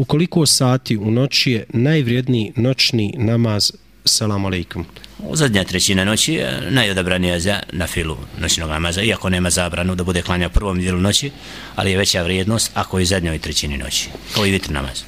U koliko sati u noći je najvrijedniji noćni namaz? Salamu alaikum. Zadnja trećina noći je najodabranija za na filu noćnog namaza, iako nema zabranu da bude klanja prvom dijelu noći, ali je veća vrijednost ako je zadnjoj trećini noći, kao i vitr namaz.